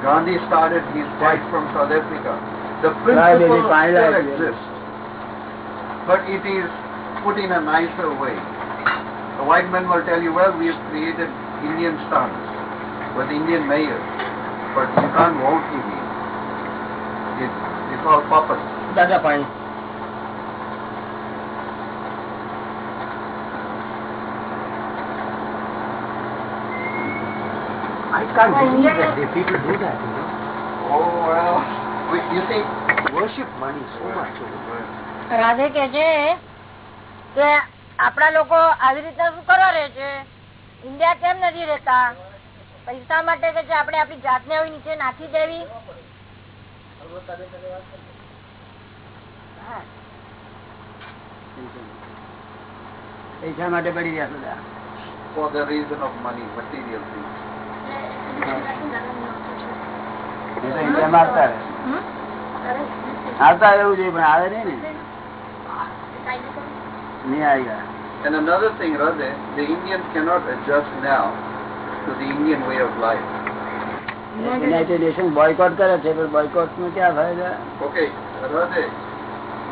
Gandhi started his fight from South Africa. The principle still exists, but it is put in a nicer way. The white men will tell you, well, we have created Indian stars with Indian mayors, but you can't vote in it. It's, all puppets. That's a point. I can't believe that the people do that. You know? Oh, well, Wait, you think Worship money so much. Radhe કે છે કે આપણા લોકો આવી રીતના શું કરવા રહે છે ઇન્ડિયા કેમ નથી રહેતા પૈસા માટે કે છે આપણે આપણી જાતને આવી નીચે નાખી દેવી પૈસા માટે પડી રહ્યા બધા for the reason of money, material things. એ તો ઇન્ડિયામાં આવતા રહે. હમ? આવતા રહેવું જોઈએ પણ આવે નહીં ને નહીં આવ્યા And another thing, Radhe, the Indians cannot adjust now to the Indian way of life. United Nation boycott કરે છે પણ બોયકોટ નો ક્યાં ફાયદા Okay, Radhe,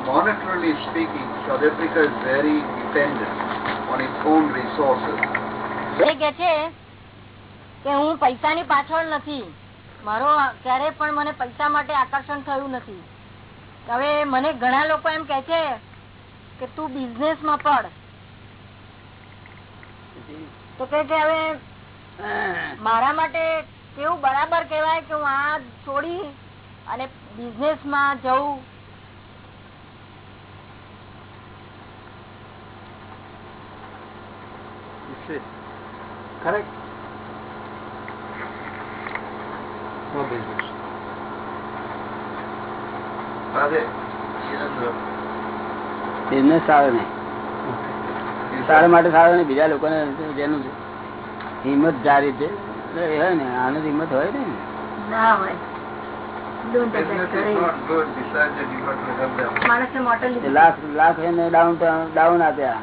monetarily speaking, South Africa is very dependent on its own resources. કે હું પૈસા ની પાછળ નથી. મારો ક્યારે પણ મને પૈસા માટે આકર્ષણ થયું નથી. હવે મને ઘણા લોકો એમ કે છે કે તું બિઝનેસમાં પડ. તો કે હવે મારા માટે કેવું બરાબર કેવાય કે હું આ છોડી અને બિઝનેસમાં જવું કરેક્ટ બિઝનેસ Radhe, બિઝનેસ સારો નહીં સારા માટે સારો નહીં બીજા લોકોને જેનું હિંમત જારી છે હોય ને આનંદ હિંમત હોય ને. business લાખ લાખ એને ડાઉન ડાઉન આપ્યા.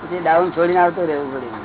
પછી ડાઉન છોડીને આવતો રહેવું પડ્યું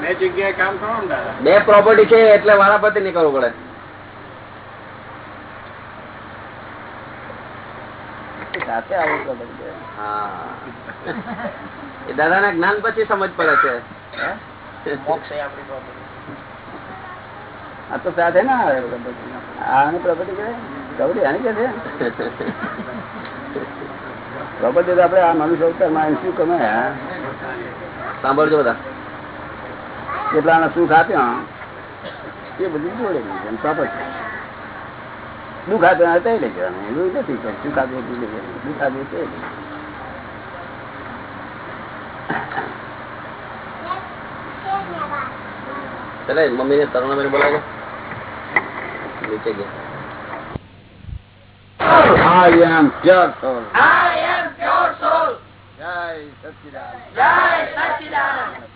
બે જગ્યાએ કામ કરો ને દાદા? બે પ્રોપર્ટી છે એટલે વારાફરતી નીકળવું પડે. સાથે આવું હા. દાદા ના જ્ઞાન પછી સમજ પડે છે. આ તો સાથે ના આવે. property. પ્રોપર્ટી કહે ગૌરી આને કે છે પ્રોપર્ટી તો આપડે આ મનુષ્ય અવતારમાં શું કમાયા સાંભળજો બધા. કેટલાના સુખ આપ્યા? એ બધું જોડે દુઃખ આપ્યા તે લઈ જવાનું. એવું નથી સુખ આપ્યું લઈ જવાનું. દુઃખ આપ્યું તે ચલે મમ્મી ને તરણ બોલાવો નીચે ગયા. I am pure soul. I am pure soul. જય સચિદાનંદ.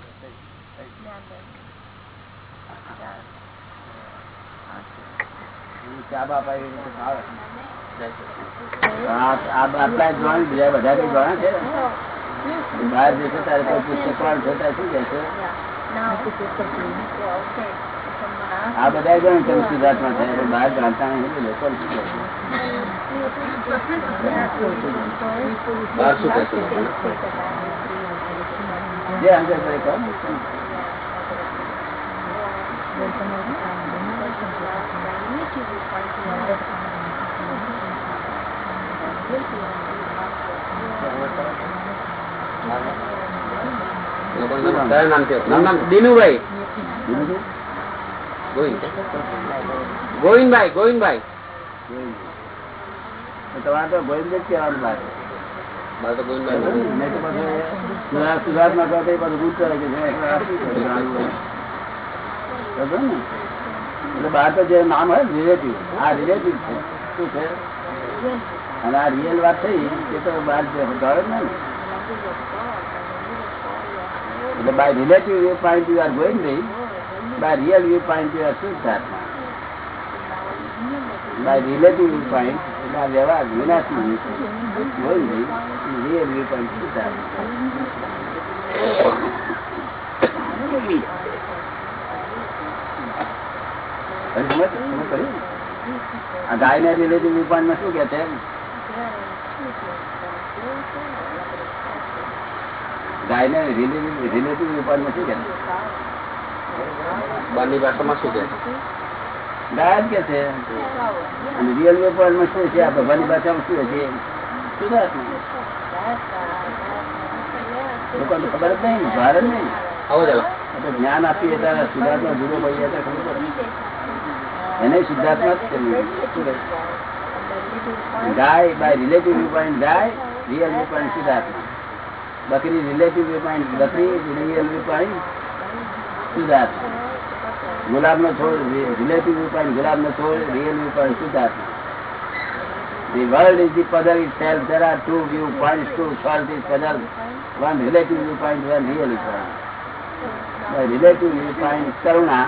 ચા બાપા એવી આ- જોવાનું, બીજા બધા કઈ જોવાના છે બહાર જશે તારે કોઈ પુસ્તક વાળો છે શું કહે આ બધા ગણ છે સુધાર્થમાં થાય પણ બહાર જાણતા નહીં લોકો શું કહે બહાર શું કહેશે જે અંદર કહો ને. લોકોનું નામ કયા નામ છે નામ નામ દિનુભાઈ. ગોવિંદભાઈ ગોવિંદભાઈ. તમારે તો ગોવિંદ જ કહેવાનું મારે તો ગોવિંદભાઈ કહો કરે કે? એટલે બહાર તો જે નામ હોય રિલેટિવ આ રિલેટિવ છે. શું છે? અને આ રિયલ વાત થઈ, એ તો બહાર નહીં. એટલે by relative viewpoint you are going નહીં. By real viewpoint you are શુદ્ધ આત્મા? બાય રિલેટિવ વ્યૂ પોઈન્ટ એટલે આ વ્યવહાર વિનાશી ગોઈંગ નહીં. રિયલ વ્યૂ પોઈન્ટ શુદ્ધ આત્મા? હવે સમજ સમજ પડી? આ ગાય ને રિલેટિવ વ્યૂ પોઈન્ટમાં શું કે છે? ગાય ને રિલેટિવ વ્યૂ શું કે? બહારની ભાષામાં શું કે? ગાય કે છે. અને રિયલ વ્યૂ માં શું છે? આ ભગવાનની ભાષામાં શું છે? લોકો લોકોને ખબર જ નહીં ભાર જ નહીં. આપણે જ્ઞાન આપીએ ત્યારે સિદ્ધાર્થમાં જુદો પડીએ ત્યારે ખબર એને સિદ્ધાર્થમાં જ કરવું. રિલેટિવ વ્યૂ પોઈન્ટ ગાય રિયલ વ્યૂ પોઈન્ટ શુદ્ધાત્મા બકરી રિલેટિવ પોઈન્ટ બકરી વ્યૂ પોઈન્ટ શુદ્ધાત્મા ગુલાબ નો છોડ રિલેટિવ પોઈન્ટ ગુલાબ નો છોડ વ્યૂ પોઈન્ટ શુદ્ધાત્મા The world is the puzzle itself. There are two viewpoints to solve this puzzle. One relative viewpoint, one real viewpoint. The relative viewpoint karuna,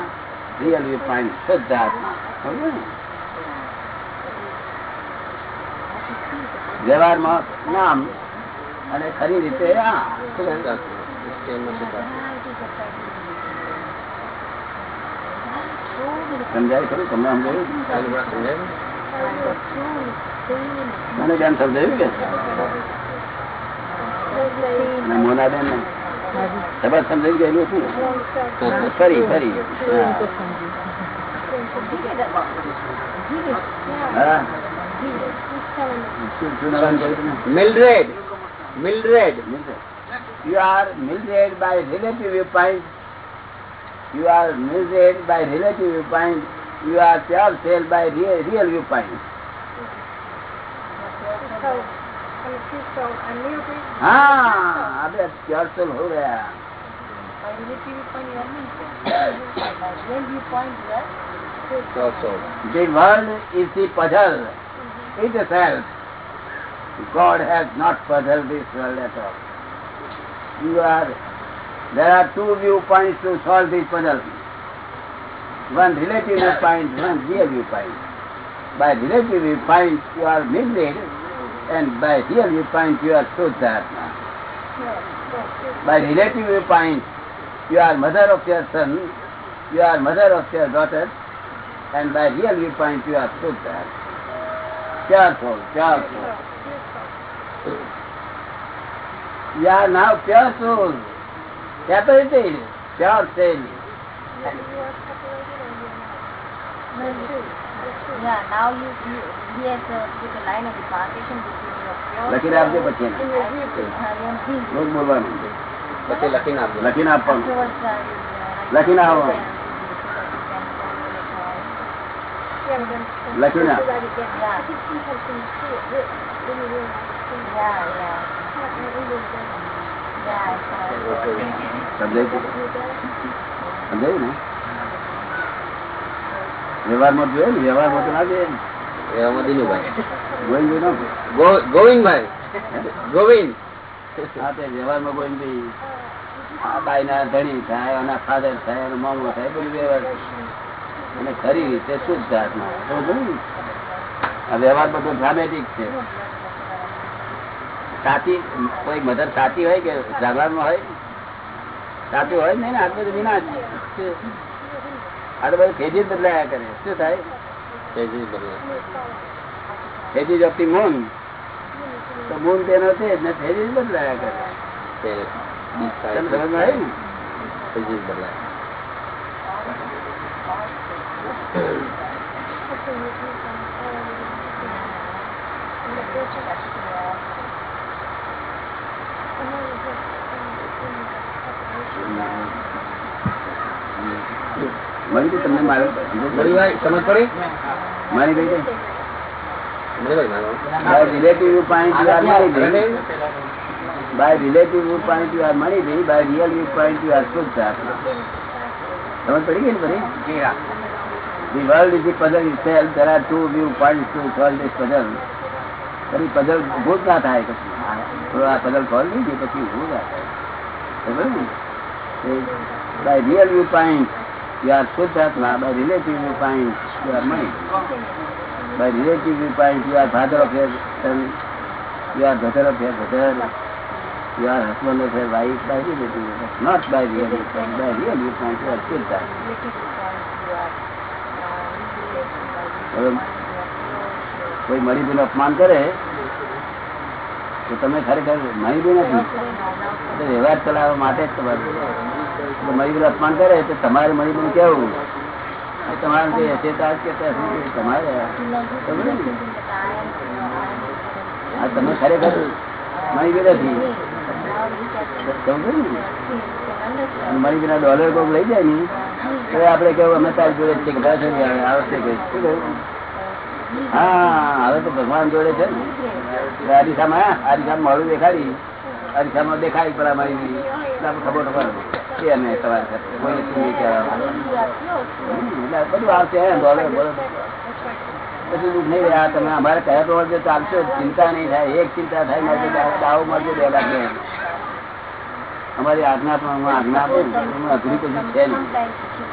real viewpoint શુદ્ધાત્મા. સમજ્યું વ્યવહારમાં નામ અને ખરી રીતે. સમજાય ખરું તમને સમજાયું? મને બેન સમજાયું કે અને મોના બેન ને તરત સમજાઈ ગયેલું હતું ફરી ફરી હા. Mildred. Mildred. You are mildred by relative viewpoint. You are mildred by relative viewpoint. You are pure soul by real, real viewpoint. हाँ अभी प्योर सोल हो गया The world is the puzzle. Itself. God has not puzzled this world at all. You are, there are two viewpoints to solve this puzzle. One relative viewpoint, one real viewpoint. By relative viewpoint you are misled and by real viewpoint you are Shuddhatma. By relative viewpoint you are mother of your son, you are mother of your daughter and by real viewpoint you are Shuddhatma. You he has uh, put a line of demarcation between your pure લખીને આપજો પછી બોલવાનું પછી લખીને આપજો લખીને આપવાનું uh, uh, લખીને આવો so ને સમજાયું ને? વ્યવહારમાં જોયે ને વ્યવહારમાં તો ના જોઈએ ને. દિનુભાઈ ગોવિંદભાઈ ગોવિંદ. હા તે વ્યવહારમાં ગોવિંદ ભાઈ બાઈ ના ધણી થાય એના ફાધર થાય એનો મામો થાય બધું વ્યવહાર અને ખરી રીતે શુદ્ધ આત્મા. આ વ્યવહાર બધો ડ્રામેટિક છે. સાચી કોઈ મધર સાચી હોય કે જાગવારમાં હોય? સાચું હોય? નહીં ને આ બધું વિના આ તો બધું ફેજી જ બદલાયા કરે. શું થાય? ફેજી બદલાય ઓફ જપતી મૂન. તો મૂન તેનો છે ને ફેજી જ બદલાયા કરે. તે સમજમાં આવ્યું ને? તેજી બદલાય મળી પડી મારી ગઈ money by relative viewpoint you are money by real viewpoint you are શુદ્ધ આત્મા સમજ પડી ગઈ ને બધી The world is the puzzle itself. There are two viewpoints to solve this puzzle. puzzle ઊભું જ ના થાય પછી થોડો આ puzzle solve થઈ ગયું પછી ઊભું ના થાય ખબર ને? એ by real viewpoint you are Shuddhatma. By relative viewpoint you are money. By relative viewpoint you are father of your son. You are brother of your brother. You are husband of your wife. By relative viewpoint. Not by real viewpoint. By real viewpoint you are Shuddhatma. હવે કોઈ મણીબીનું અપમાન કરે, તો તમે ખરેખર મણીબી નથી. વ્યવહાર ચલાવવા માટે જ તમારે. તો મણીબીનું અપમાન કરે, તો તમારે મણીબીનું કેવું? તમારે જે હશે કે તમારે? તમે ખરેખર મણીબી નથી. સમજો ને મણીબીના ડોલર કોઈક લઈ જાય ને તો આપડે કેવું, અમે તારી જોડે છે આવશે હા, હવે તો ભગવાન જોડે છે હરીસામાં અરીસામાં મોડું દેખાડી. હરીસામાં દેખાય પણ અમારી ખબર ખબર ચિંતા નહીં થાય. એક ચિંતા થાય મારે દાવ- લાખ અમારી આજ્ઞા પણ આજ્ઞા આપું અઘરી પછી છે નહીં.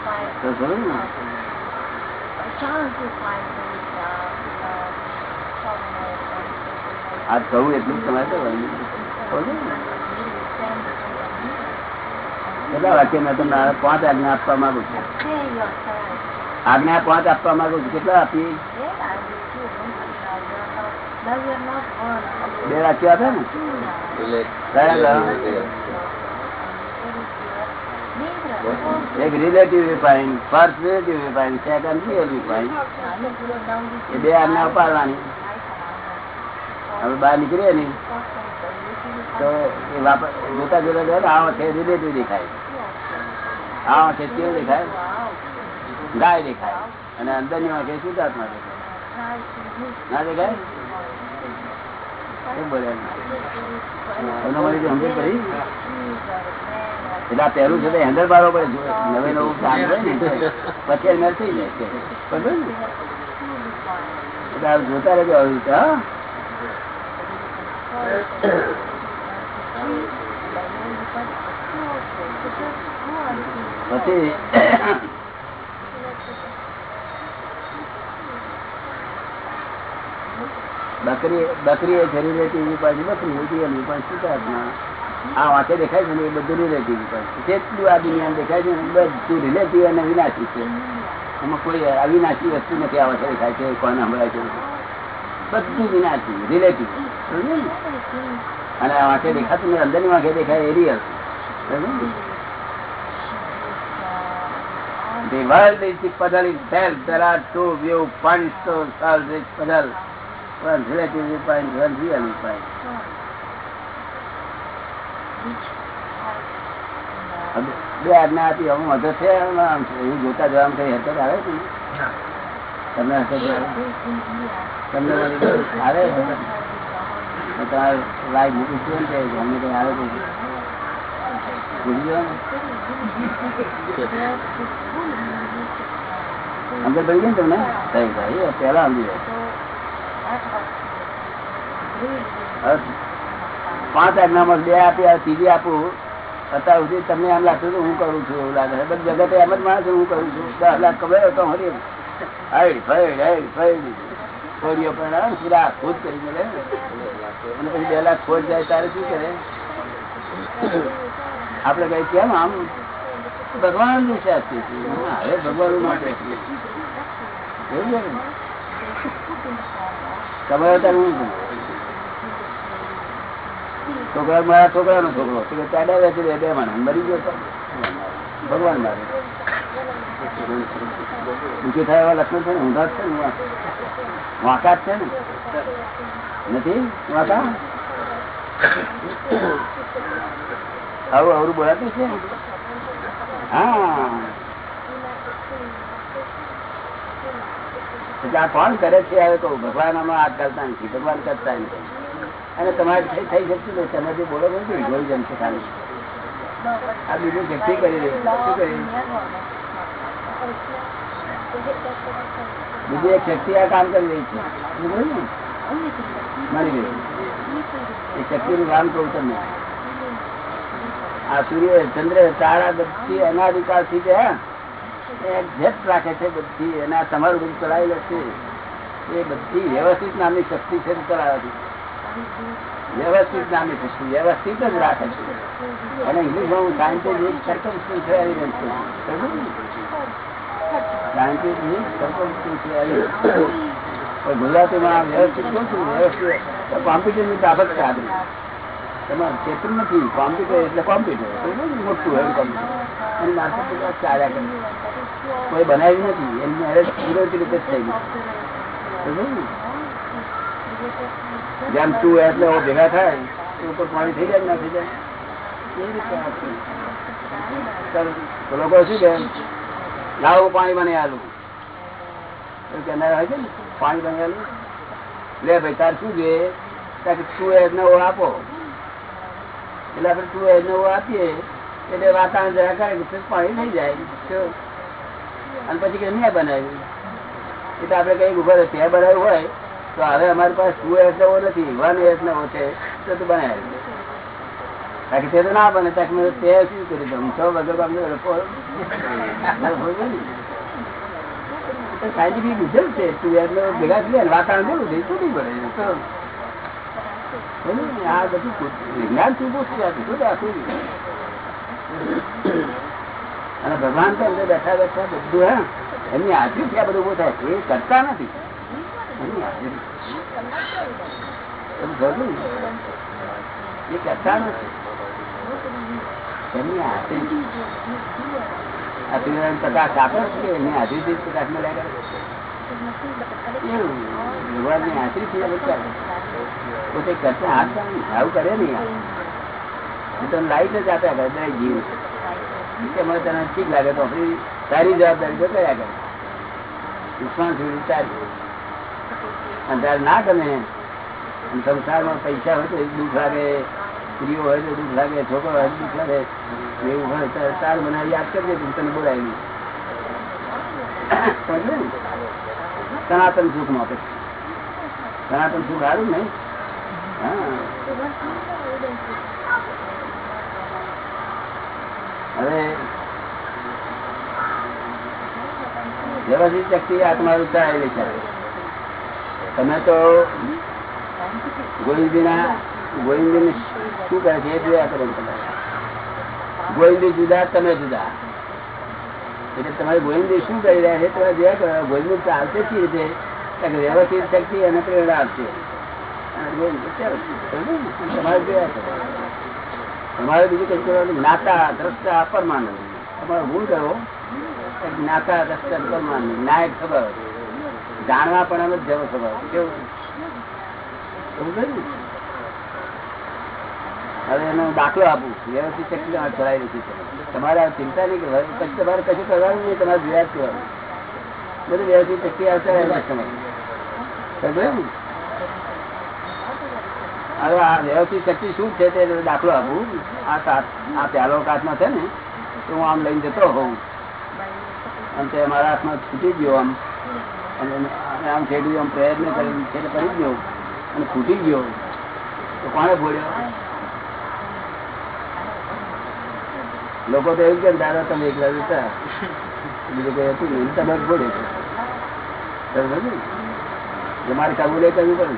આ કહું એટલું જ તમારે કરવાનું. બોલો ને. કેટલા વાક્ય મેં તમને પાંચ આજ્ઞા આપવા માંગુ છું. આજ્ઞા પાંચ આપવા માંગુ છું. કેટલા આપી? બે વાક્ય આપે ને? એક relative refine first relative refine second real refine એ બે આમને ઉપાડવાની. હવે બહાર નીકળીએ ને તો એ વાપર, જોતા જોતા જોઈએ આ વખતે રિલેટિવ દેખાય. આ વખતે કેવું દેખાય. ગાય દેખાય. અને અંદરની વાંખે શુદ્ધાત્મા દેખાય. ના દેખાય? શું બોલે? પડી. એટલે આ પહેલું છે હેન્ડલ બારો પડે. નવે નવું કામ હોય ને પછી એ થઈ જાય. છે એટલે જોતા રહેજો આવી રીતે, હા. પછી બકરી બકરી એ રિલેટિવ પાછી બકરી એની પાસે શુદ્ધાત્મા આ વાંચે દેખાય છે ને એ બધું રિલેટિવ જેટલું આ દુનિયા દેખાય છે ને બધું રિલેટિવ અને વિનાશી છે એમાં કોઈ અવિનાશી વસ્તુ નથી આ વાંચે દેખાય છે કોને સંભળાય છે બધું વિનાશી રિલેટિવ અને આ વાંખે દેખાતું ને અંદરની વાંખે દેખાય એ real The world is the puzzle itself. There are two viewpoints to solve this puzzle. One relative viewpoint, one real viewpoint. હવે બે આજ્ઞા આપી હવે મદદ છે એવું જોતા જવામાં કઈ હરકત આવે છે તમને હરકત તમને આવે તમારે અમને કઈ છે અંદર પડી ને તમને? ભાઈ પેલા સમજી પાંચ આજ્ઞામાં બે આપી આ ત્રીજી આપું. અત્યાર સુધી તમને એમ લાગતું હતું, હું કરું છું એવું લાગે બધી જગતે એમ જ માણસ હું કરું છું. દસ લાખ કમાયો તો હરી હાઈડ ફરી હરી ફરી છોડીઓ પણ પૂરા ખુદ કરી મળે અને પછી બે લાખ ખોટ જાય તારે શું કરે? આપડે કઈ કેમ આમ? ભગવાનનું શાસ્ત્રી હવે ભગવાન માટે એવું છે ને? ત્યારે હું છોકરા મારા છોકરા. નો છોકરો તો ચાડા વેચી બે માણસ. મરી ગયો ભગવાન મારે. દુઃખી થાય એવા લક્ષણ છે ને? ઊંધા છે ને વાંકા છે ને? નથી? વાંકા? આવું અવરું બોલાતું છે? હા. પછી આ કોણ કરે છે? હવે કહું ભગવાન આમાં હાથ કરતા નથી. ભગવાન કરતા નથી. અને તમારે થઈ શકતું નથી. તમે જે બોલો છો ઇગોઇઝમ છે ખાલી. આ બીજું શક્તિ કરી રહ્યું શું બીજી એક શક્તિ આ કામ કરી રહી છે. મારી? ગઈ એ શક્તિનું કામ કહું તમને. આ સૂર્ય ચંદ્ર તારા બધી અનાધિકાળથી છે હા, એ જેટ રાખે છે બધી. એના તમારું બધું ચલાવેલું છે. એ બધી વ્યવસ્થિત નામની શક્તિ છે ચલાવે છે વ્યવસ્થિત નામે શક્તિ વ્યવસ્થિત જ રાખે છે. અને હિન્દુ નથી. કોમ્પ્યુટર એટલે કોમ્પ્યુટર. મોટું હોય કોમ્પ્યુટર. અને ચાલ્યા કરે. કોઈ બનાવ્યું નથી. એની મેરેજ રીતે થઈ ગયું? જેમ તું એટલે ઓ ભેગા થાય ઉપર પાણી થઈ જાય ના થઈ જાય? લોકો શું કે લાવો પાણી બને આલું. એવું હોય છે ને, પાણી બને આલું. લે ભાઈ, તાર શું જોઈએ કે તું એ નવો આપો. એટલે આપણે તું એ નવો આપીએ, એટલે વાતાવરણ જરા કરે પાણી થઈ જાય. અને પછી કે નહીં બનાવ્યું? એટલે આપણે કઈ ઊભા ત્યાં બનાવ્યું હોય. તો હવે અમારી પાસે નવો નથી. વન નવો છે તો તું બનાવી બાકી તે તો ના બને. ત્યાં મેં તે શું કરી દઉં? છ વગર બાપ સાયન્ટિફિક રિઝલ્ટ છે. નો ભેગા થઈ વાતાવરણ જેવું થઈ તૂટી પડે તો આ બધું વિજ્ઞાન શું પૂછતું આ બધું તો આખું અને ભગવાન તો અંદર બેઠા બેઠા બધું, હા. એમની હાજરી ત્યાં બધું ઉભું થાય. એ કરતા નથી. હાજરી હાજરી પ્રકાશ આપે કે હાજરીથી આ બધું પોતે કરતા હાથ આવું કરે નહીં આ. એ તો લાઈટ જ આપ્યા કરે દરેક જીવ મને તને ઠીક લાગે તો આપણી સારી જવાબદારી તો કર્યા કરે વિશ્વાસ જોડી ત્યારે ના ગમે સંસારમાં પૈસા હોય તો દુઃખ લાગે, સ્ત્રીઓ હોય તો દુઃખ લાગે, છોકરો હોય દુઃખ લાગે. એવું હોય તો તાર મને યાદ કરજે તને બોલાવી? સનાતન સુખ માટે સનાતન સુખ સારું ને હવે વ્યવસ્થિત શક્તિ આત્મા ઉતારેલી છે તમે તો ગોવિંદના ગોવિંદ શું કરે છે? જોયા કરો તમે જુદા તમે જુદા. એટલે તમારે ગોવિંદ શું કરી રહ્યા છે? તમે જોયા કરો. ગોવિંદ ચાલશે કઈ રીતે? વ્યવસ્થિત શક્તિ અને પ્રેરણા આપશે? તમારે જોયા કરો. તમારે બીજું કઈ કરવાનું? જ્ઞાતા દ્રષ્ટા, પરમાનંદ. તમારો ભૂલ કરો જ્ઞાતા દ્રષ્ટા, પરમાનંદ. નાયક સ્વભાવ જાણવા પણ અમે જેવો સ્વભાવ હવે એનો દાખલો આપું. વ્યવસ્થિત શક્તિ ચલાવી દીધી તમારે ચિંતા નહીં કે તમારે કશું કરવાનું નહીં, તમારે જોયા કરવાનું. બધું વ્યવસ્થિત શક્તિ આવતા રહે સમજ્યું? હવે આ વ્યવસ્થિત શક્તિ શું છે તે દાખલો આપું. આ આ પ્યાલો કાચમાં છે ને, તો હું આમ લઈને જતો હોઉં. અને તે મારા હાથમાં છૂટી ગયો આમ. અને આમ છેડ્યું આમ પ્રયત્ન કરી છેડે કરી ગયો. અને ફૂટી ગયો. તો કોણે ફોડ્યો? લોકો તો એવું કે દાદા, તમે એકલા જતા બીજું કોઈ હતું નહીં. તમે ફોડે છે મારે કાબુ કરવું પડે.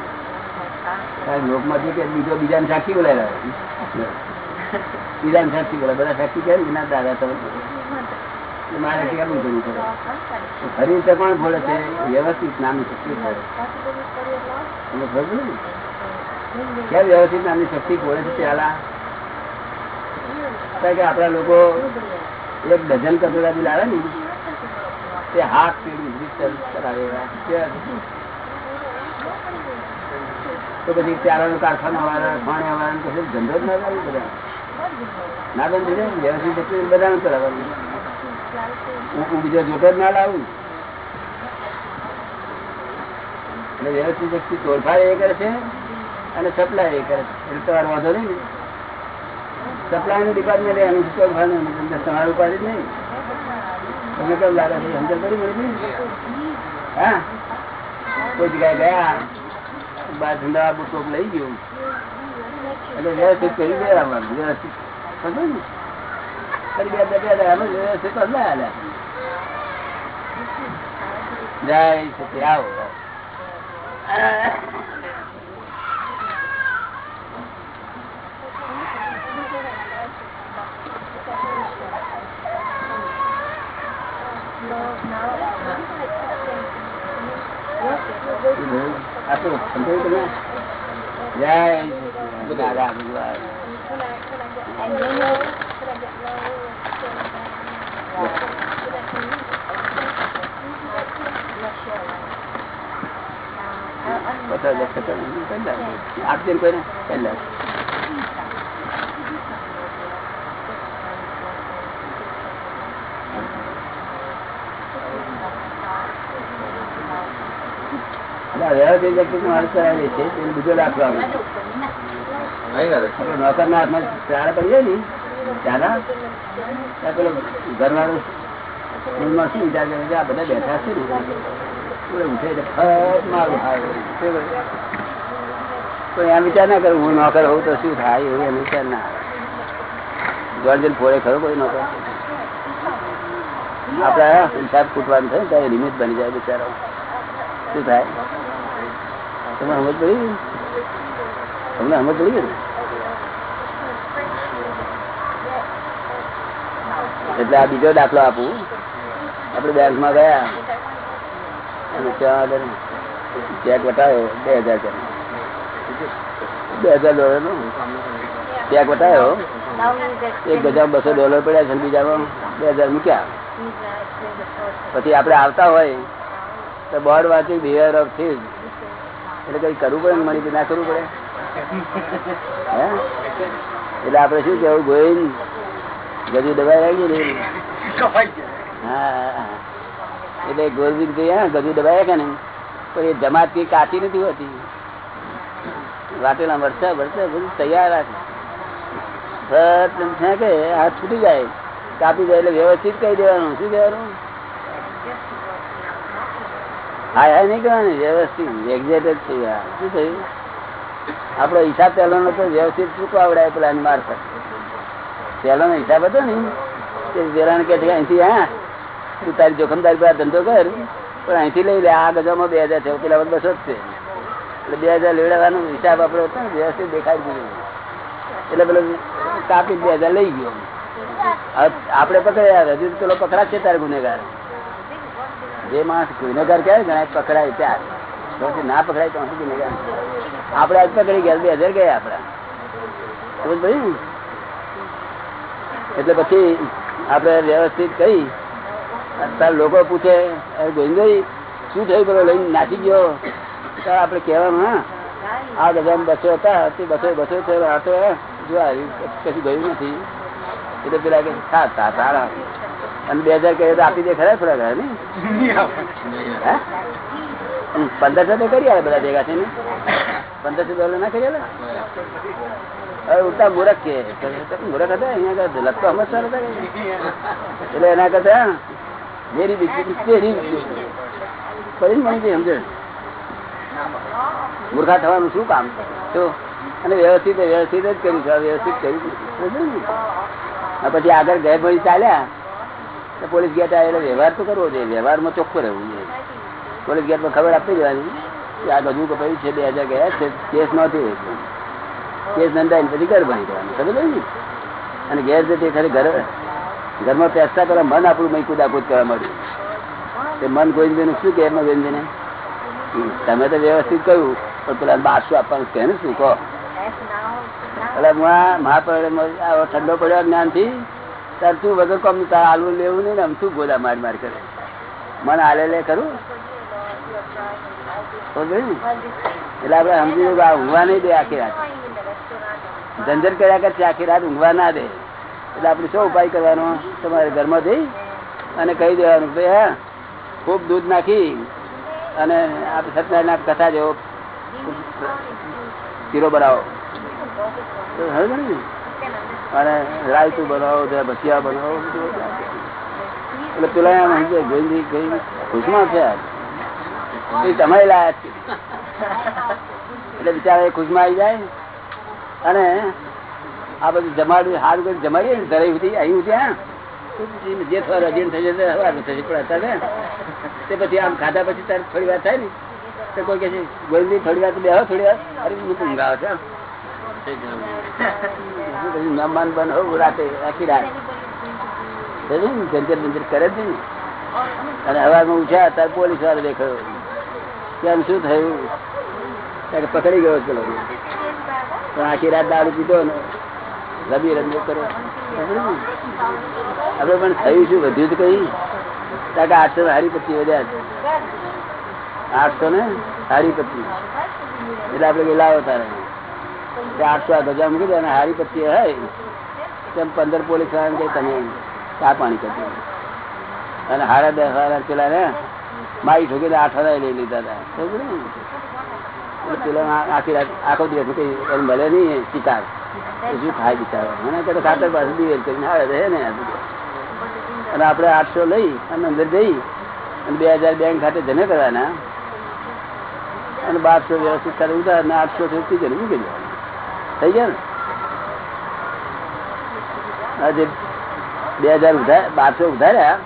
કારણ લોકમાંથી કે બીજો બીજાને સાક્ષી બોલાય બીજાને સાક્ષી બોલાય બધા સાક્ષી કહે ને દાદા, તમે મારે કેમ કરવું પડે ખરી રીતે કોણ બોલે છે? વ્યવસ્થિત નામની શક્તિ તમે ખબર ને? ક્યાં વ્યવસ્થિત નામની શક્તિ બોલે છે પેલા? કે આપડા લોકો એક ડઝન કટોરા બી લાવે ને, તે હાથ પેઢી કરાવે? તો પછી પ્યારાનો કારખાના વાળા ખાણિયા વાળા કશું ધંધો જ ના કરે? બધા ના? બંધ વ્યવસ્થિત બધા બધાને કરાવવાનું. હું બીજો જ ના લાવું. એટલે વ્યવસ્થિત વ્યક્તિ તોડફાડ એ કરે છે અને સપ્લાય એ કરે છે. એટલે તમારો વાંધો નહીં સપ્લાયનું ડિપાર્ટમેન્ટ એનું તોડફાડ તમારું ઉપાધિ જ નહીં. તમને કેમ લાગે છે? સમજણ પડી નહીં હા? કોઈ જગ્યાએ ગયા, બાર ધંધા આબુ લઈ ગયું. એટલે વ્યવસ્થિત કરી આવવાનું વ્યવસ્થિત. સમજો ને? કરી બે બે બે આમાં વ્યવસ્થિત તો ના હાલ્યા જય સચિ આવો આ તો સમજાયું તમે જય દાદા ભગવાન પચાસ હજાર પચાસ હજાર પહેલા આપજે ને કોઈને કરે. આપણે નોકર ના હાથમાં ચારા પડી જાય ને ચારા ત્યાં પેલો ઘરવાળો સ્કૂલમાં શું વિચાર કરે આ બધા બેઠા છે ને. કોઈ વિચાર ના કરે, હું નોકર હોઉં તો શું થાય એવું એમ વિચાર ના આવે. ફોડે ખરો કોઈ નોકર? આપડે હિસાબ કૂટવાનું થાય ત્યારે લિમિટ બની જાય બિચારો શું થાય? તમને સમજ પડી તમને સમજ પડી ગયું એટલે આ બીજો દાખલો આપું. આપણે બેંકમાં ગયા. અને ત્યાં આગળ ચેક વટાયો બે હજાર બે હજાર ડોલર નો? ચેક વટાયો? એક હજાર બસો ડોલર પડ્યા છે બીજામાં બે હજાર મૂક્યા? પછી આપણે આવતા હોય તો બોર્ડ વાંચી બિહેર ઓફ થીઝ એટલે કઈ કરવું પડે મળી ના કરવું પડે? હે? એટલે આપણે શું કેવું ગોઈન ગજુ દબાઈ રાખી ને? હા. એટલે ગોરબી ગધુ ગજુ દબાયા કે નહીં? પણ એ જમાત કઈ કાચી નથી હોતી. વાટેલા વરસા વરસા, બધું તૈયાર રાખે. કે હાથ છૂટી જાય. કાપી જાય એટલે વ્યવસ્થિત કહી દેવાનું. શું કહેવાનું? હા હા, નહીં કહેવાનું. વ્યવસ્થિત એક્ઝેક્ટ જ છે શું થયું? આપણો હિસાબ પહેલાનો તો વ્યવસ્થિત ચૂકવાવડાય પેલા મારફત? પહેલાનો હિસાબ હતો ને. વેરાણ કે અહીંથી, હા. તું તારી જોખમદારી પર ધંધો કર, પણ અહીંથી લઈ લે, આ ગજામાં બે હજાર છે પેલા બસો જ છે. એટલે બે હજાર લેવડાવવાનો હિસાબ આપણો હતો ને, વ્યવસ્થિત દેખાડી દીધું એટલે પેલો કાપી બે હજાર લઈ ગયો. આપણે પકડ્યા, હજુ પેલો પકડા છે તારે ગુનેગાર. જે માણસ ગુનેગાર કહેવાય ગણાય પકડાય ત્યાર. ના પકડાય તો ગુનેગાર? આપણે આજ પકડી ગયા, બે હજાર ગયા પડી એટલે પછી આપણે વ્યવસ્થિત કહી અત્યારે લોકો પૂછે "અરે ગોવિંદભાઈ શું થયું? પેલો લઈને નાસી ગયો. ત્યારે આપણે કહેવાનું હા આ બધા બસો હતા તે બસો બસો થયો આ તો જો કશું ગયું નથી. એટલે પેલા કે "હા, તા- તારા. અને બે હજાર કહે તો આપી દે ખરા થોડા ઘણા ને પંદરસો તો કરી આવે બધા ભેગા થઈને. પંદરસો ડોલર ના કરી હવે ઉલટા મૂરખ કે મૂરખ હતા અહીંયા લગતો સમજતા હતા એટલે એના કરતા વેરી બિગ વેરી ફરી મળી ગઈ મૂર્ખા થવાનું શું કામ? તો, અને વ્યવસ્થિત વ્યવસ્થિત જ કર્યું છે વ્યવસ્થિત કર્યું જ નથી. પછી આગળ ગયા પછી ચાલ્યા, તો પોલીસ ગેટ આવેલો, વ્યવહાર તો કરવો જોઈએ, વ્યવહારમાં ચોખ્ખો રહેવું જોઈએ. પોલીસ ગેટમાં ખબર આપી દેવાની કે આ બધું કપાયું છે, બે હજાર ગયા છે, કેસ નહોતી કેસ નોંધાઈને પછી ઘર ભણી દેવાનું સમજ ને? અને ગેર જતી ખાલી ઘર ઘરમાં પેસતા પેલા મન આપણું મય કુદાકુદ કરવા માંડ્યું. તે મન ગોવિંદભાઈ શું કે એમાં ગોવિંદભાઈ તમે તો વ્યવસ્થિત કહ્યું, પણ પેલા બારસો આપવાનું છે શું, કહો. એટલે મહાપરિણ ઠંડો પડ્યો જ્ઞાનથી તાર તું વગર કોમ તાર આલુ લેવું નહીં આમ શું ગોદા માર માર કરે. મન આલે લે કરું એટલે આપડે સમજી આ ઊંઘવા નહીં દે આખી રાત. ઝંઝટ કર્યા કરશે આખી રાત ઊંઘવા ના દે. એટલે આપણે શું ઉપાય કરવાનો તમારે ઘરમાં જઈ અને કહી દેવાનું ભાઈ હા, ખૂબ દૂધ નાખી અને આપણે સત્યનારાયણ કથા જેવો શીરો બનાવો? અને રાયતું બનાવો ભજીયા બનાવો. એટલે પેલા એમ ગઈ ગોવિંદજી ખુશમાં આ. એ તમે લાયા એટલે બિચારા એ ખુશમાં આવી જાય અને આ બધું જમાડી સારું કરી જમાડીએ ને ધરાઈ સુધી અહીં ત્યાં જે થોડા રજીન થઈ જશે હવાનું થશે પણ અત્યારે તે પછી આમ ખાધા પછી તારે થોડી વાર થાય ને, તો કોઈ કહે છે, ગોવિંદજી, થોડી વાર બેહો, થોડી વાર. અરે, હું ઊંઘ આવે છે આખી રાત. જંજર બંજર કરે જ અને હવામાં ઉઠ્યા ત્યારે પોલીસ વાળો દેખાયો. કેમ શું થયું? ત્યારે પકડી ગયો પેલો. પણ આખી રાત દારૂ પીધો ને. રમી રમી કરે. આપડે પણ થયું શું? વધ્યું તો કઈ? કારણ કે આઠસો હારી પચી વધ્યા. આઠસો ને હારી પચી એટલે આપડે લાવો તારે તે આઠસો આ ગજા મૂકી દે અને હારી પચી હોય, તેમ પંદર પોલીસવાળા કે તમે ચા પાણી કરજો. અને હારા દસ વાળા પેલા ને મારી ઠોકીને આઠ હજાર લઈ લીધા હતા? પેલા આખી રાત આખો દિવસ કઈ મળે નહીં, શિકાર. શું થાય બિચારો. મને કહે ખાતર પાસે દિવેલ કરીને આવે, રહે ને અને આપણે આઠસો લઈ અને અંદર જઈ અને બે હજાર બેંક ખાતે જમે કરવાના. અને બારસો વ્યવસ્થિત ખાતે ઉધાર અને આઠસો થી જઈને મૂકી દેવાના. થઈ ગયા ને? આજે બે હજાર ઉધાર, બારસો ઉધાર્યા.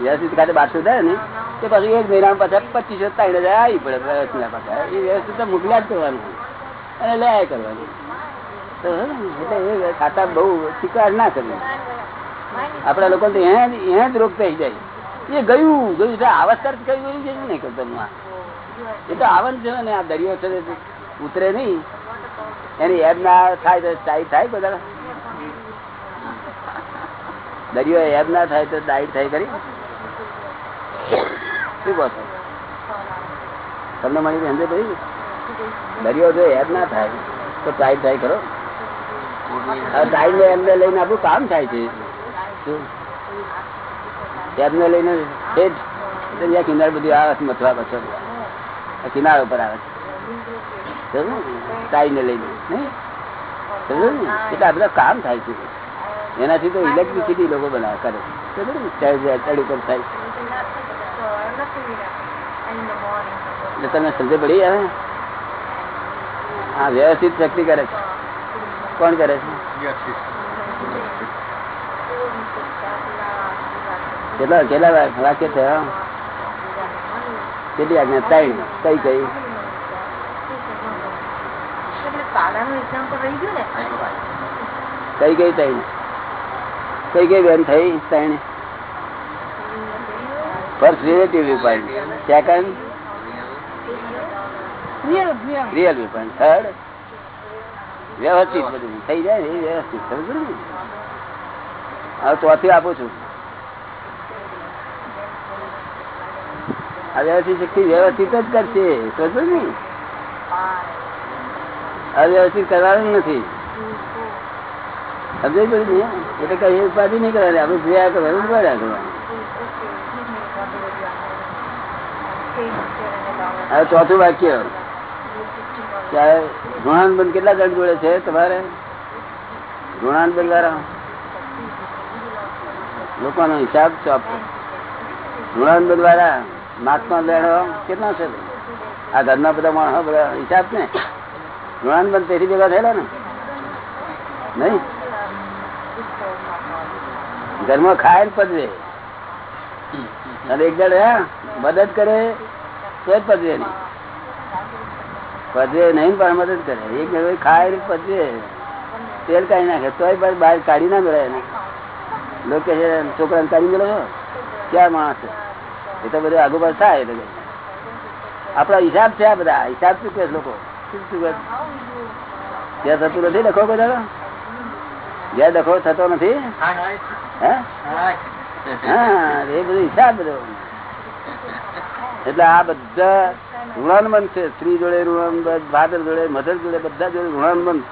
વ્યવસ્થિત ખાતે બારસો ઉધાર્યા ને? તે પછી એક મહિના પાછા પચીસો ત્રણ હજાર આવી પડે પ્રયત્ન પાછા. એ વ્યવસ્થિત મોકલ્યા જ કરવાનું. અને લયા કરવાનું. ખાતા બહુ સ્વીકાર ના કરવું આપડા લોકો જ રોગ થઈ જાય. એ ગયું ગયું આવસ્તર કઈ ગયું છે નહીં એ તો આવન છે ને આ દરિયો છે ઉતરે નહીં. એની એબ ના થાય તો ટાઈટ થાય બધા દરિયો એબ ના થાય તો ટાઈટ થાય કરી શું કહો તમને મારી સમજે ભાઈ? દરિયો જો એબ ના થાય, તો ટાઈટ થાય કરો. આ ટાઈટ ને એમને લઈને આપણું કામ થાય છે. એમને લઈને ઠેઠ કિનારે બધી આવે છે, મથવા આ કિનારા ઉપર આવે છે. સમજ્યો ને? લઈને? એટલે આ બધા કામ થાય છે. એનાથી તો ઇલેક્ટ્રિસિટી લોકો બનાવે, કરે. ચાર ઉપર એટલે તમે સમજે પડી આવે હા વ્યવસ્થિત શક્તિ કરે છે. કોણ કરે છે? કેટલા કેટલા વાક્ય થયા કેટલી આજ્ઞા? ત્રણ. કઈ કઈ? કઈ કઈ ત્રણ? કઈ કઈ બેન થઈ? ત્રણ? First relative second real view third વ્યવસ્થિત બધું. થઈ જાય ને વ્યવસ્થિત ચોથી આપું છું. આ વ્યવસ્થિત શક્તિ વ્યવસ્થિત જ કરશે સમજો ને? અવ્યવસ્થિત કરવાનું નથી. સમજાય પડ્યું ને? એટલે કઈ ઉપાધિ નહીં કરવાની આપણે જોયા કરવાનું જોયા કરવાનું. હવે ચોથું વાક્ય. ત્યારે ઋણાનબંધ કેટલા જણ જોડે છે તમારે? ઋણાનબંધ વાળા લોકોનો હિસાબ ચોપ ઋણાનબંધ વાળા મહાત્મા લેણો કેટલા છે? આ ઘરના બધા માણસો બધા હિસાબ ને? ઋણાનબંધ તેથી ભેગા થયેલા ને? નહીં? ઘરમાં ખાય ને પદવે. અને એક હે, મદદ કરે તો જ પદવે નહીં પદવે નહીં પણ મદદ કરે એક જણ ખાય ને પદવે તેલ કાઢી નાખે, તોય બહાર કાઢી ના મળે એને. લોકો છોકરાને કાઢી મળે ક્યાં માણસ એ તો બધું આગુ પાછું થાય એટલે. આપણા હિસાબ છે આ બધા. હિસાબ શું કે લોકો? શું શું? ત્યાં થતું નથી, લખો કોઈ દાદા જ્યાં ડખો થતો નથી. હા, એ બધું હિસાબ બધો. એટલે આ બધા ઋણાનુબંધ છે. સ્ત્રી જોડે ઋણાનુબંધ ફાધર જોડે, મધર જોડે, બધા જોડે ઋણાનુબંધ.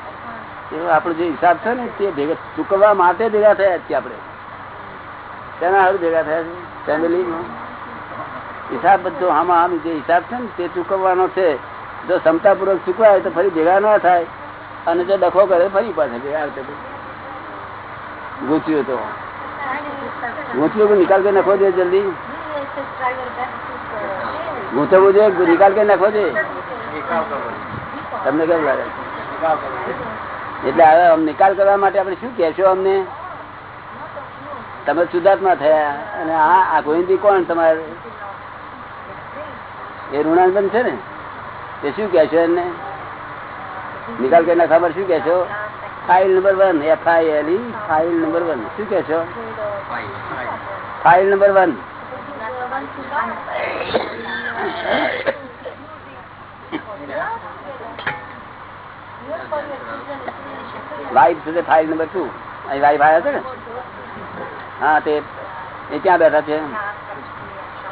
એવો આપણો જે હિસાબ છે ને, તે ભેગા ચૂકવવા માટે ભેગા થયા છીએ આપણે. તેના હારું ભેગા થયા છે, ફેમિલીમાં. હિસાબ બધો આમાં આમ જે હિસાબ છે ને, તે ચૂકવવાનો છે. જો ક્ષમતાપૂર્વક ચૂકવાય તો ફરી ભેગા ના થાય. અને જો ડખો કરે, ફરી પાછા ભેગા ગૂંચ્યું તો. ગૂંચ્યું નિકાલ કરી નાખવો દે જલ્દી. ગૂંચવવું જોઈએ નિકાલ કરી નાખવો જોઈએ તમને કેમ લાગે? એટલે હવે નિકાલ કરવા માટે આપણે શું કહેશો અમને? તમે સુધાર્થમાં થયા અને આ આ ગોવિંદી કોણ? તમારે એ ઋણાંકન છે ને? તે શું કહેશો એમને? નિકાલ કરી નાખવા માટે શું કહેશો? File number one F I L file number one શું કહેશો? ફાઇલ નંબર વન વાઇફ છે ફાઇલ નંબર ટુ અહીં વાઇફ આવ્યા છે ને? હા, તે, એ ક્યાં બેઠા છે?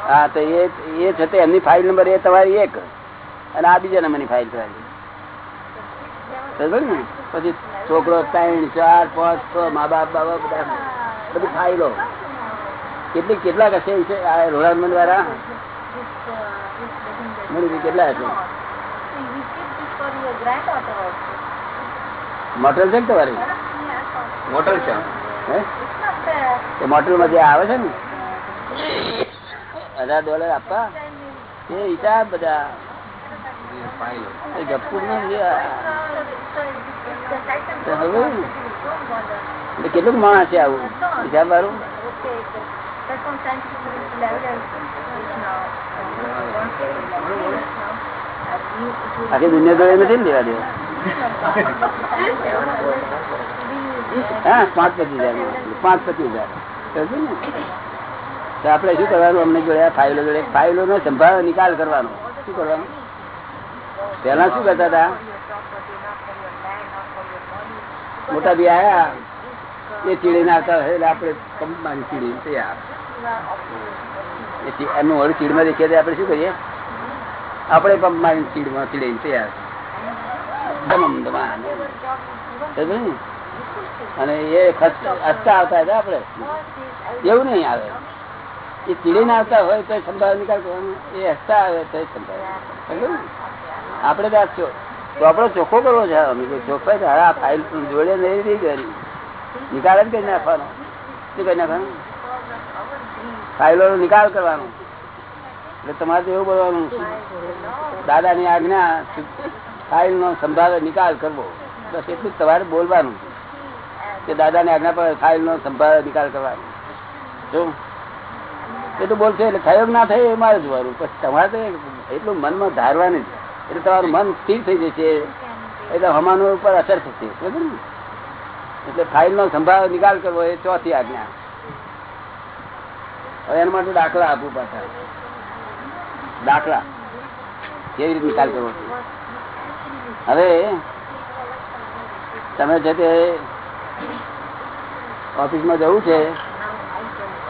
હા, તો એ એ છે તે, એમની ફાઇલ નંબર એ તમારી એક. અને આ બીજા નંબરની ફાઇલ તમારી ને? પછી છોકરો ત્રણ, ચાર, પાંચ, છ, મા બાપ બાબા બધા, બધી ફાઇલો કેટલી, કેટલા હશે રોડામન વાળા મળી કેટલા હશે મોટર છે ને તમારી? મોટર છે? હે? એ મોટરમાં જે આવે છે ને? હજાર ડોલર આપવા? એ હિસાબ બધા. એટલે કેટલુંક માણસ છે આવું? હિસાબ વાળું આખી દુનિયા જોડે નથી લેવા દેવા? હા શું કરવાનું? અમને જોડે ફાઇલો જોડે ફાઇલો નો સંભાળ નિકાલ કરવાનો. શું કરવાનું? પેલા શું કરતા હતા? મોટા બી આયા. એ ચીડી ના આવતા એટલે આપણે કંપની ચીડી તૈયાર. એમનું વડું ચીડમાં દેખીએ આપણે શું કરીએ? આપણે પણ મારી ચીડમાં ચીડી તૈયાર દમમ દમાન અને એ હસતા આવતા હતા આપણે. એવું નહીં આવે. એ ચીડી ના આવતા હોય તો સંભાળ નિકાલ કરવાનો. એ હસતા આવે તો ને? આપણે તો આપણો ચોખ્ખો કરવો છે. હવે આ ફાઇલ જોડે નહીં રહી ગઈ નિકાલ જ કરી નાખવાનો. શું કરી નાખવાનું? ફાઇલો નિકાલ કરવાનો. એટલે તમારે તો એવું બોલવાનું દાદાની આજ્ઞા ફાઇલ નો સંભાવે નિકાલ કરવો. બસ એટલું તમારે બોલવાનું કે દાદાની આજ્ઞા પર ફાઇલ નો સંભાવે નિકાલ કરવાનો. જો. એ તો બોલશે એટલે થયો ના થયો એ મારે જોવાનું. પછી તમારે તો એટલું મનમાં ધારવાની એટલે તમારું મન સ્થિર થઈ જશે. એટલે હમાનું ઉપર અસર થશે. એટલે ફાઇલ નો સંભાળ, નિકાલ કરવો એ ચોથી આજ્ઞા. એના માટે દાખલા આપવું પાછા. દાખલા. કેવી રીતે નિકાલ કરવો? હવે તમે છે તે ઓફિસમાં જવું છે,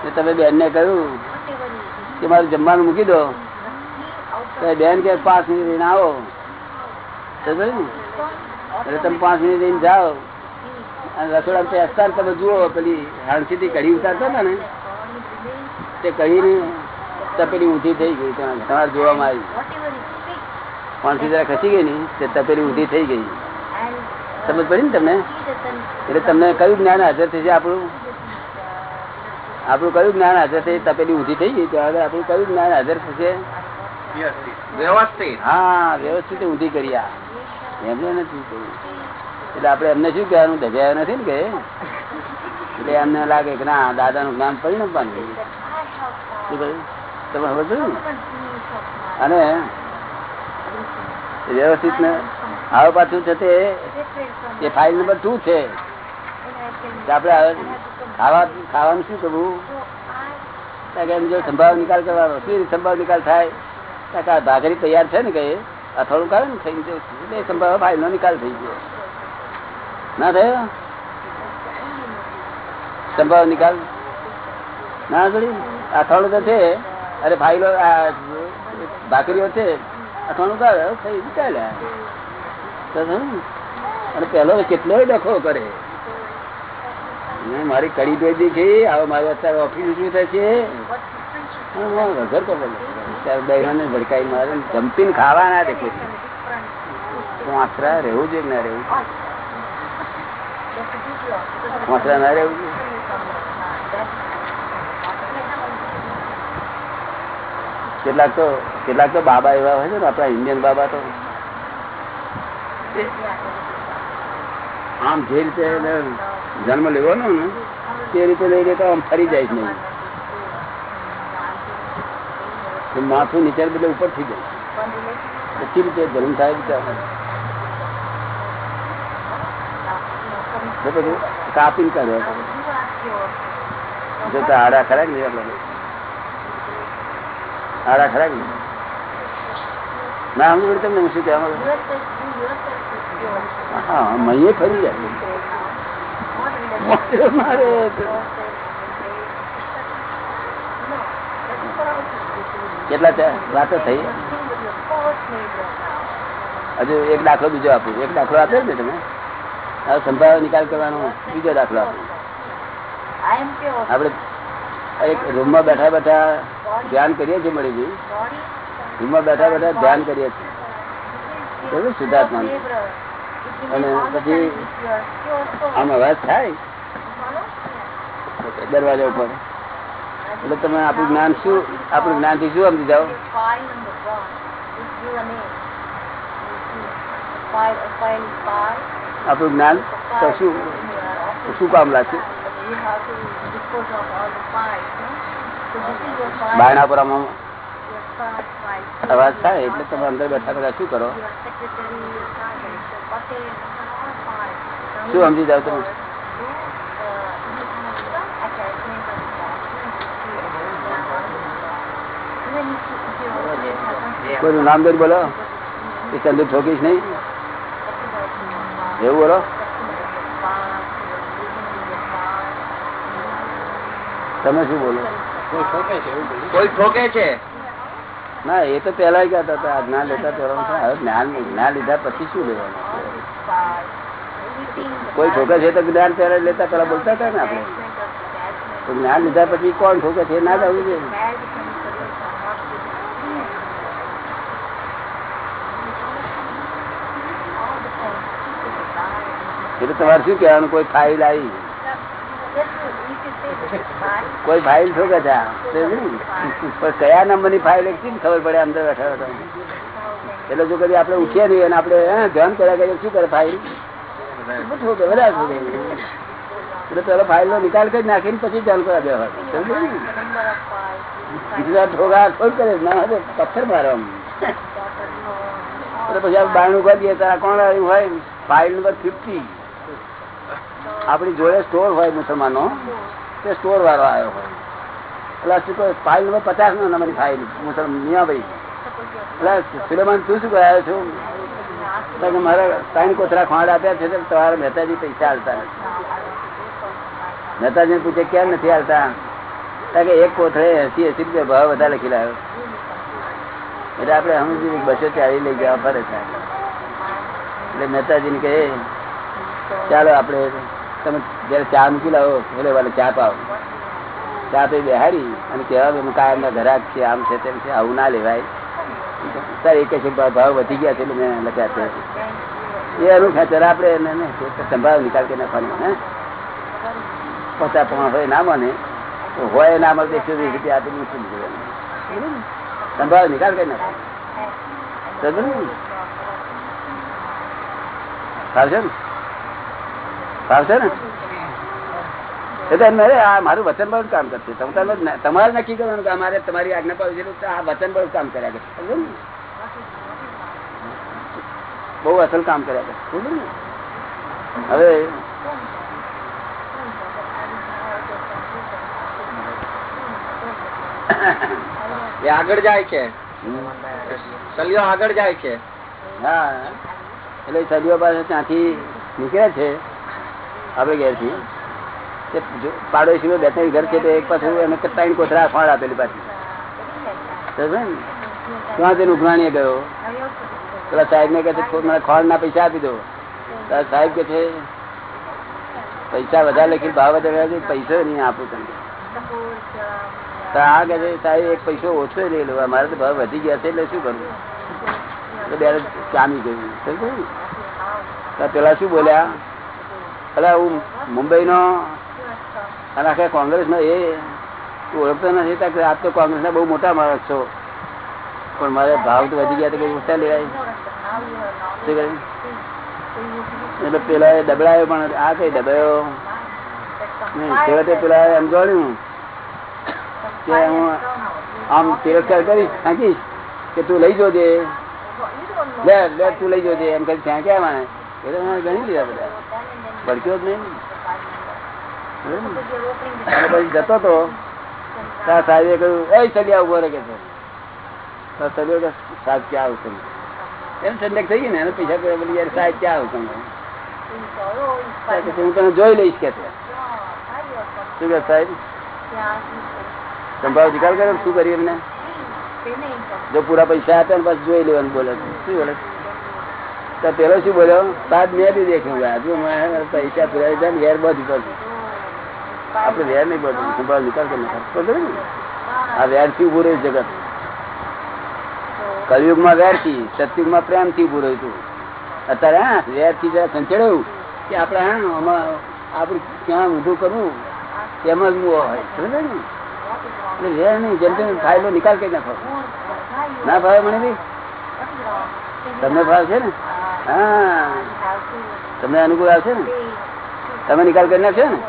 એ તમે બેનને કહ્યું કે મારું જમવાનું મૂકી દો. તો બેન કે પાંચ મિનિટ રહીને આવો? એટલે તમે પાંચ મિનિટ રહીને જાઓ. અને રસોડા તમે જુઓ, પેલી હાણસીથી કઢી ઉતારતા હતા ને. તે કઢીની તપેલી ઊંધી થઈ ગઈ તમારે જોવામાં આવી. પાંચથી જરા ખસી ગઈ ને તે તપેલી ઊંધી થઈ ગઈ. સમજ પડી ને તમને? એટલે તમને કયું જ્ઞાન હાજર થશે આપણું? આપણું કયું જ્ઞાન હાજર થશે તપેલી ઊંધી થઈ ગઈ તો હવે આપણું કયું જ્ઞાન હાજર થશે? વ્યવસ્થિત. હા વ્યવસ્થિત ઊંધી કરી આ. એમને નથી એટલે આપણે એમને શું કહેવાનું? ધજાયા નથી ને કે? એટલે એમને લાગે કે ના દાદાનું જ્ઞાન પરિણામ પામ્યું તમે ને અને વ્યવસ્થિત ને હવે પાછું છે તે એ ફાઇલ નંબર ટુ છે. આપડે ખાવા ખાવાનું શું કરવું જો સંભાવ નિકાલ કરવાનો શું સંભાવ નિકાલ થાય? ત્યાં ભાગરી તૈયાર છે ને કે અથોડું કારણ ને થઈ ગયું એટલે સંભાવ ફાઇલ નો નિકાલ થઈ ગયો. ના થયો? સંભાવ નિકાલ? ના થોડી. અથાણું તો છે. અરે ભાઈ ભાકરીઓ છે. અથાણું કાઢે થઈ ને? અને પેલો કેટલો ડખો કરે. મારી કડી જોઈ છે હવે મારું અત્યારે ઓફિસ શું થશે? હા, હા, વગર તો બોલે. અત્યારે ભડકાઈ મારે ને ખાવાના ખાવા ના દે કોઈ વાંસરા રહેવું જોઈએ ના રહેવું આશરા ના રહેવું જોઈએ? કેટલાક તો કેટલાક તો બાબા એવા હોય છે ને, આપણા ઇન્ડિયન બાબા તો. આમ જે રીતે જન્મ લેવો ને, તે રીતે લઈ લે તો આમ ફરી જાય નહીં. માથું નીચે બદલે ઉપર થઈ જાય. પછી રીતે જન્મ થાય બિચારા. કાપીને કર્યો જો તો આડા ખરા કે આડા ખરા ના સમજ પડી તમને શું કહેવા માંગુ? હા મહીએ ફરી જાય. મારે કેટલા? વાતો થઈ? હજુ એક દાખલો બીજો આપું. એક દાખલો આપ્યો ને તમે. સંભાવ નિકાલ કરવાનો. બીજો દાખલો આપું. આપડે એક રૂમમાં બેઠા બેઠા ધ્યાન કરીએ છીએ ગઈ રૂમમાં બેઠા બેઠા ધ્યાન કરીએ છીએ. શુદ્ધાત્મા અને પછી આમ અવાજ થાય? દરવાજા ઉપર. એટલે તમે આપણું જ્ઞાન શું, આપણું જ્ઞાનથી શું સમજી જાઓ? આપણું જ્ઞાન શું શું કામ લાગશે? બાયણા પર આમ અવાજ થાય? એટલે તમે અંદર બેઠા બેઠા શું કરો? શું સમજી જાવ તમે? કોઈનું નામ દઈ બોલો એ ચંદુ ઠોકીશ નહીં? એવું બોલો. તમે શું બોલો? કોઈ ઠોકે છે ના એ તો પેલા ગયા હતા આ જ્ઞાન લેતા પહેલા હવે જ્ઞાન જ્ઞાન લીધા પછી શું લેવાનું? કોઈ ઠોકે છે તો જ્ઞાન પહેલા લેતા પેલા બોલતા હતા ને આપણે? તો જ્ઞાન લીધા પછી કોણ ઠોકે છે ના જવું જોઈએ. એટલે તમારે શું કહેવાનું? કોઈ ફાઇલ આવી કોઈ ફાઇલ છો નહીં. પણ કયા નંબરની ફાઇલ એક ખબર પડે અંદર બેઠા એટલે જો કદી આપડે ઉઠીએ નહીં અને આપડે ધ્યાન કર્યા કરીએ, શું કરે ફાઇલ ફાઇલ નો નિકાલ કરી નાખીને પછી ધ્યાન કરવા દેવા બીજા ઠોકા થોડ કરે, ના પથ્થર મારો આમ. પછી આપણે બારણું કરીએ તો આ કોણ હોય? ફાઇલ નંબર ફિફ્ટી આપણી જોડે સ્ટોર હોય મુસલમાનો, તે સ્ટોર વાળો આવ્યો હોય. એટલે શું કહે ફાઇલ નંબર પચાસ નો નંબરની ફાઇલ મુસલમાન મિયાભાઈ. એટલે સુલેમાન તું શું કહેવાયો છું? તો કે મારા ત્રણ કોથરા ખોંડ આપ્યા છે, તો તમારે મહેતાજી પૈસા હાલતા નથી. મહેતાજી પૂછે, કેમ નથી હાલતા કારણ કે એક કોથળે એસી એસી રૂપિયા ભાવ વધારે લખી લાવ્યો એટલે આપણે સમજી બસો ચાલી લઈ જવા ફરે છે એટલે મહેતાજીને કહે, ચાલો આપણે તમે જયારે ચા મૂકી લાવો એટલે વાલે ચા પાવ. ચા તો બેહારી અને કહેવા કે કાયમ ના ઘરાક છે, આમ છે, તેમ છે, આવું ના લેવાય. સર એક છે, ભાવ વધી ગયા છે મેં લખ્યા છે. એ એનું ખેતર આપણે એને સંભાળ નિકાલ કે નાખવાનો, હે? પચાસ પણ હોય ના મને હોય ના મળે એકસો વીસ રૂપિયા આપી દેવાનું સંભાવ નિકાલ કરી નાખો સમજો ને? ફાવશે ને? એટલે આ મારું વચન બળ કામ કરશે. તમારે તમારે નક્કી કરવાનું કે અમારે તમારી આજ્ઞા પાડવી છે આ વચન બળ કામ કર્યા કરે. બહુ અસલ કામ કર્યા કરે? હવે એ આગળ જાય છે. સલિયો આગળ જાય છે. હા. એટલે સદીઓ પાસે ત્યાંથી નીકળે છે. આપણે ઘેરથી. છીએ પાડોશીઓ બે ત્રણ ઘર છે તો એક પાછું એને ત્રણ કોથળા ફળ આપેલી પાછી? ત્યાં તેનું ઉઘરાણીએ ગયો? પેલા સાહેબ ને છે મને ખોળ ના પૈસા આપી દો. સાહેબ કે છે, પૈસા વધારે લખી ભાવ વધારે પૈસો નહીં આપું તમને. આ કે છે, સાહેબ, એક પૈસો ઓછો લઈ લો મારે તો ભાવ વધી ગયા છે, એટલે શું કરવું બે ચામી ગયું. પેલા શું બોલ્યા? અલા, હું મુંબઈ નો અને આખા કોંગ્રેસ નો એ તું ઓળખતો નથી કે તો કોંગ્રેસ ના બહુ મોટા માણસ છો. પણ મારે ભાવ તો વધી ગયા કઈ ઓછા લેવાય. એટલે પેલા એ દબડાયો પણ આ કઈ દબાયો? છેવટે પેલા એમ જોડ્યું કે હું આમ તિરસ્કાર કરીશ થાકીશ કે તું લઈ જોજે. લે લે, તું લઈ જોજે. એમ કરી ત્યાં ક્યાં માને એટલે ગણી લીધા બધા. ભડક્યો જ નહીં. પછી જતો હતો ત્યાં સાહેબે કહ્યું એ સલિયા ઊભો રહે કે સાહેબ ક્યાં આવું તમે એમ ઠંડક થઈ ગઈ ને એને પૈસા કહે બોલી યાર સાહેબ ક્યાં આવું તમે હું તને જોઈ લઈશ કે શું કે સાહેબ? સંભાવ નિકાલ કર્યો શું કરીએ એમને? જો પૂરા પૈસા આપ્યા ને પછી જોઈ લેવાનું બોલે શું બોલે છે? તો પેલો શું બોલ્યો? બાદ મેં બી દેખ્યું આજુ પૈસા પુરાવી લીધા ને ઘેર બધું પડતું આપડે વેર નહીં પડતું. સંભાવ નિકાલ નાખો ને? આ વેરથી ઉભું રહ્યું જગત. કલયુગમાં વેરથી સતયુગમાં પ્રેમથી ઉભું રહ્યું અત્યારે હા વેરથી જરા સંચેડાયું કે આપડે હા, આમાં આપડે ક્યાં ઊંધું કરવું? તેમ જ મુવો હોય? સમજે ને? એટલે વેર નહીં, જેમ તેમ ફાયલો નિકાલ કરી નાખો ના ભાવે મને બી? તમને ભાવ છે ને? હા. તમને અનુકૂળ આવશે ને? તમે નિકાલ કરી નાખશો ને?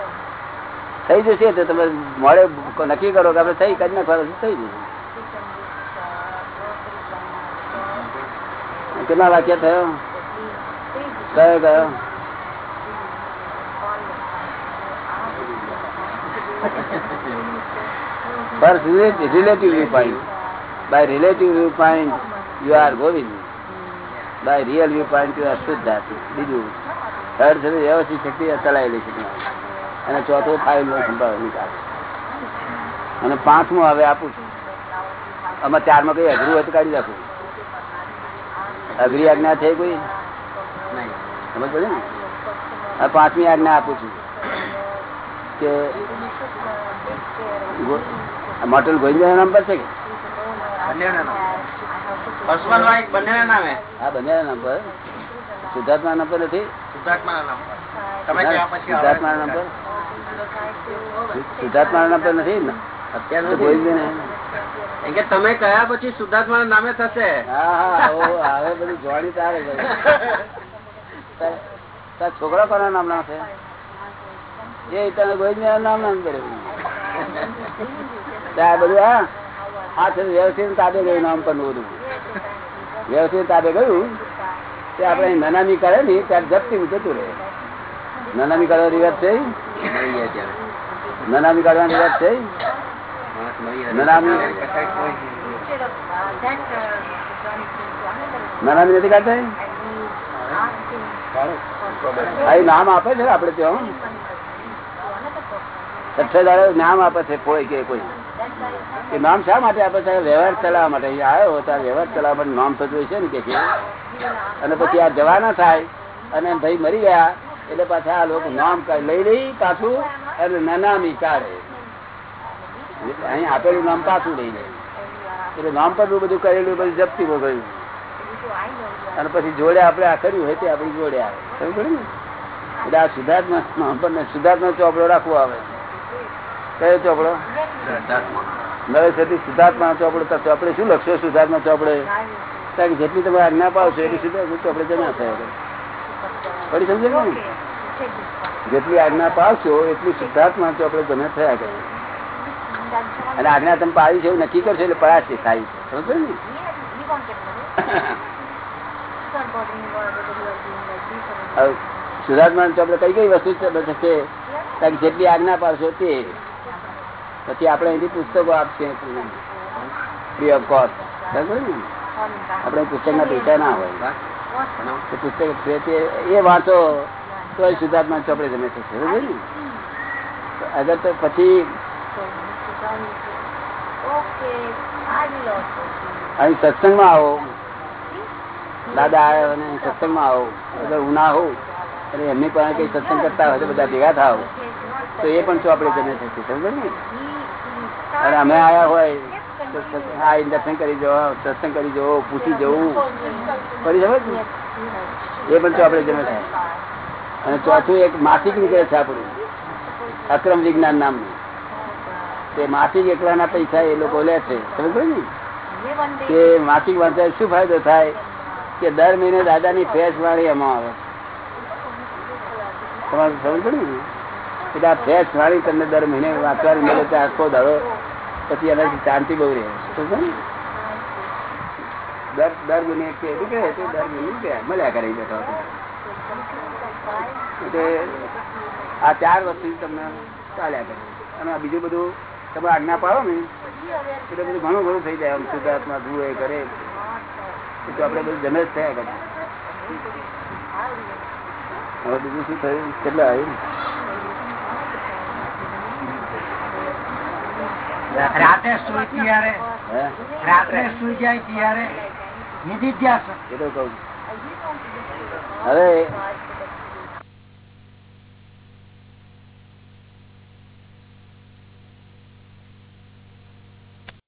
થઈ જશે તો તમે મોડે નક્કી કરો કે આપણે થઈ કરી નાખવાનું થઈ જશે. કેટલા વાક્ય થયો? કયો કયો? First, relative relative by relative relative you are are Govind. Real viewpoint to અશુદ્ધ ધાતુ? બીજું. થર્ડ છે વ્યવસ્થિત શક્તિ ચલાવેલી છે. અને ચોથો ફાઇલ સંભાવ નિકાલ. અને પાંચમું હવે આપું છું. આમાં ચારમાં કઈ અઘરું હોય તો કાઢી રાખું અઘરી આજ્ઞા છે કોઈ? સમજ પડે ને? પાંચમી આજ્ઞા આપું છું કે મોટલ ગોવિંદ નામ પર છે કે? બંને નામે આ બંને નામ પર. સિદ્ધાર્થના નામ પર નથી? નામ? સિદ્ધાર્થના નામ પર? સિદ્ધાર્થના નામ પર નથી? અત્યારે તો ને કે તમે કયા પછી શુદ્ધાત્માના નામે થશે? હા હા હવે બધું જોવાની તારે. તાર- છોકરા કોના નામ ના છે? એ તને ગોવિંદ નામ નામ કર્યું ત્યાં બધું હા? આ છે વ્યવસ્થિત તાબે ગયું નામ પણ બધું. વ્યવસ્થિત તાબે ગયું તે આપણે નનામી કરે ને ત્યારે જપતી જતું રહે. નનામી કરવા રિવાજ છે. નનામી કાઢવાની રિવાજ છે નનામી નનામી નથી કાઢતા નામ આપે છે આપડે ત્યાં? છઠ્ઠે દાડે નામ આપે છે કોઈ કે કોઈ. એ નામ શા માટે આપે છે વ્યવહાર ચલાવવા માટે. આવ્યો ત્યારે વ્યવહાર ચલાવવા માટે નામ તો જોઈશે ને કે છે. અને પછી આ જવાના થાય અને ભાઈ મરી ગયા, એટલે પાછા આ લોકો નામ લઈ લઈ પાછું અને નનામી કાઢે. અહીં આપેલું નામ પાછું લઈ લે. એટલે નામ પર બધું કરેલું બધું જપ્તી ગયું અને પછી જોડે આપણે આ કર્યું હોય તે આપણી જોડે આવે. પડી ને? એટલે આ સુધાર્થમાં, નામ પર ને ચોપડો રાખવો આવે. કયો ચોપડો? નવેસરથી શુદ્ધાત્મા ચોપડો તો આપણે શું લખશો શુદ્ધાત્મા ચોપડે કારણ કે જેટલી તમે આજ્ઞા પાવશો એટલી શુદ્ધાત્મા ચોપડે જમા થયા કરે સમજે ને જેટલી આજ્ઞા પાવશો એટલી શુદ્ધાત્મા ચોપડે તમે થયા કરે. અને આજ્ઞા તમે પાડી છે એવું નક્કી કરશો એટલે પડાશે થાય સમજો ને? સુધાર્થમાં ચોપડે કઈ કઈ વસ્તુ છે? કે જેટલી આજ્ઞા પાડશો તે પછી આપણે અહીંથી પુસ્તકો આપશે ફ્રી ઓફ કોસ્ટ આપણે પુસ્તકના પૈસા ના હોય. પુસ્તક એ વાંચો તો શુદ્ધાત્મા ચોપડે તમે થશે બરોબર ને? અગર તો પછી અહીં સત્સંગમાં આવો. દાદા આવ્યો અને સત્સંગમાં આવો. અગર હું ના હોઉં અને એમની પાસે કઈ સત્સંગ કરતા હોય તો બધા ભેગા થાવ. તો એ પણ ચોપડે જમે થશે સમજો ને? અને અમે આયા હોય હા દર્શન કરી જવા, સત્સંગ કરી જવો, પૂછી જવું. કરી જવું એ પણ ચોપડે જમે થાય અને ચોથું એક માસિક નીકળે છે આપણું. અક્રમ વિજ્ઞાન નામનું. તે માસિક એકલાના પૈસા એ લોકો લે છે. સમજો ને? કે માસિક વાંચવા શું ફાયદો થાય? કે દર મહિને દાદાની ફેસ વાળી એમાં આવે. તમારે સમજ પડી એટલે આ ફેસ વાળી તમને દર મહિને વાંચવાની મળે તો આખો દાડો. પછી એનાથી શાંતિ બહુ રહે. દર દર મહિને કે દર મહિને. મળ્યા કરે ઈ એટલે આ ચાર વસ્તુ તમને ચાલ્યા કરે. અને બીજું બધું તમે આજ્ઞા પાડો ને, એટલે બધું ઘણું ઘણું થઈ જાય. આમ શુદ્ધાત્મા ધુએ કરે. તો આપણે બધું જમે જ થયા કરે. હવે બીજું શું થયું? કેટલા આવ્યું? રાતે સુઈ ત્યારે રાત્રે સુઈ જાય ત્યારે નિધિધ્યાસન એ તો કહું હવે